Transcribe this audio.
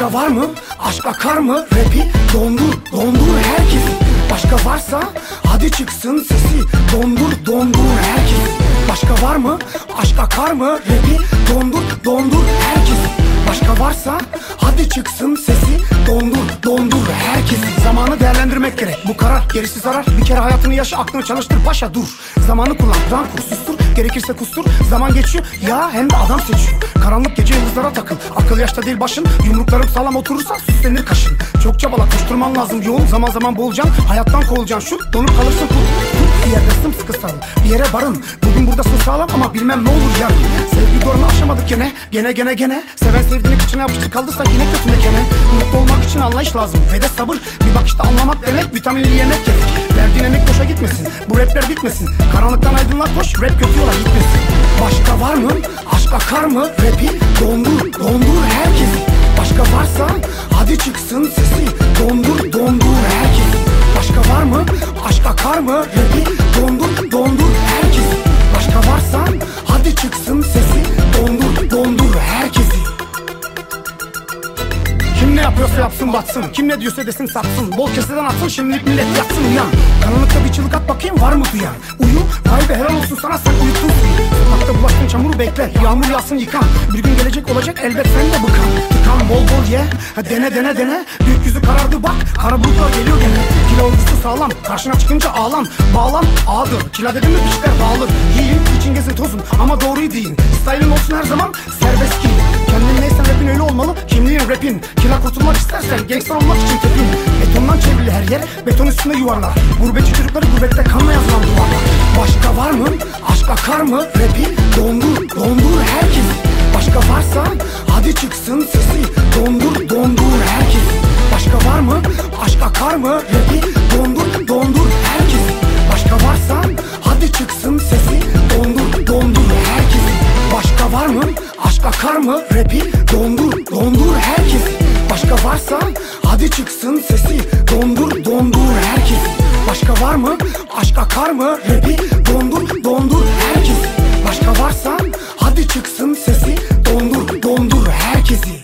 Başka var mı? Aşk akar mı? Rapi dondur, dondur herkesi Başka varsa hadi çıksın sesi. Dondur, dondur herkesi Başka var mı? Aşk akar mı? Rapi dondur, dondur herkesi Başka varsa hadi çıksın sesi. Dondur, dondur herkesi Zamanı değerlendirmek gerek. Bu karar gerisi zarar. Bir kere hayatını yaşa aklını çalıştır paşa. Dur. Zamanı kullan plan kur sustur Gerekirse kustur Zaman geçiyor. Ya hem de adam seçiyor. Karanlık gece yıldızlara takıl. Akıl yaşta değil başın. Yumruklarım sağlam oturursa süslenir kaşın. Çok çabala koşturman lazım yoğun. Zaman zaman boğulacaksın Hayattan kovulacaksın. Şu Donup kalırsın Tut bir yerde sımsıkı sarıl. Bir yere varın Bugün buradasın sağlam ama bilmem ne olur yarın. Sevgi duvarını aşamadık gene. Gene gene gene. Seven sevdiğini kıçına yapıştır kaldıysa yine kötü mekene Mutlu olmak için anlayış lazım. Ve de sabır. Bir bakışta anlamak demek. Vitaminli yemek gerek Gitmesin Bu rapler bitmesin Karanlıktan aydınlığa koş Rap kötü yola gitmesin Başka var mı? Aşk akar mı? Rapi dondur, dondur herkesi Başka varsa hadi çıksın sesi Dondur, dondur herkesi Başka var mı? Aşk akar mı? Rapi dondur, dondur herkesi Başka varsa hadi çıksın sesi batsın. Kim ne diyorsa desin satsın. Bol keseden atsın şimdilik millet yatsın uyan Karanlıkta bir çığlık at bakayım var mı duyan? Uyu vay be helal olsun sana sen uyuttun suyu. Sokakta bulaştın çamuru bekle Yağmur yağsın yıkan. Bir gün gelecek olacak elbet sen de bıkan. Tıkan bol bol ye. Ha, Dene dene dene. Büyük yüzü karardı bak. Kara bulutlar geliyor gene. Kilo ordusu sağlam. Karşına çıkınca ağlam. Bağlam ağdır. Kila dedim mi pişler dağılır Yiyin için gezin tozun. Ama doğruyu deyin. Style'ın olsun her zaman serbest giyin Kimliğin rapin Kila kurtulmak istersen gangster olmak için tepin Betondan çevrili her yer Beton üstünde yuvarlar Gurbetçi çocukları gurbette kanla yazılan duvarlar Başka var mı? Aşk akar mı? Rapi dondur dondur herkesi Başka varsa hadi çıksın sesi Dondur dondur herkesi Başka var mı? Aşk akar mı? Rapi varmım Aşk akar mı? Rapi dondur dondur herkesi Başka varsa hadi çıksın sesi. Dondur dondur herkesi Başka var mı? Aşk akar mı? Rapi dondur dondur herkesi Başka varsa hadi çıksın sesi. Dondur dondur herkesi.